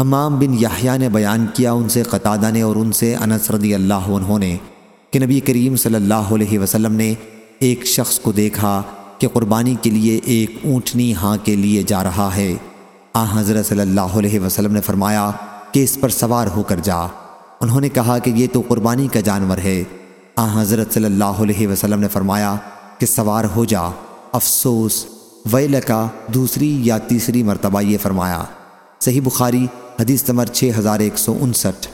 حمام بن یحییٰ نے بیان کیا ان سے قطادہ نے اور ان سے انس رضی اللہ عنہ نے کہ نبی کریم صلی اللہ علیہ وسلم نے ایک شخص کو دیکھا کہ قربانی کے لیے ایک اونٹنی ہاں کے لیے جا رہا ہے۔ آ حضرت صلی اللہ علیہ وسلم نے فرمایا کہ اس پر سوار ہو کر جا۔ انہوں نے کہا کہ یہ تو قربانی کا جانور ہے۔ آ حضرت صلی اللہ علیہ وسلم نے فرمایا کہ سوار ہو جا۔ افسوس ویل کا دوسری یا تیسری مرتبہ یہ فرمایا۔ صحیح بخاری حدیث نمبر چھ ہزار ایک سو انسٹھ۔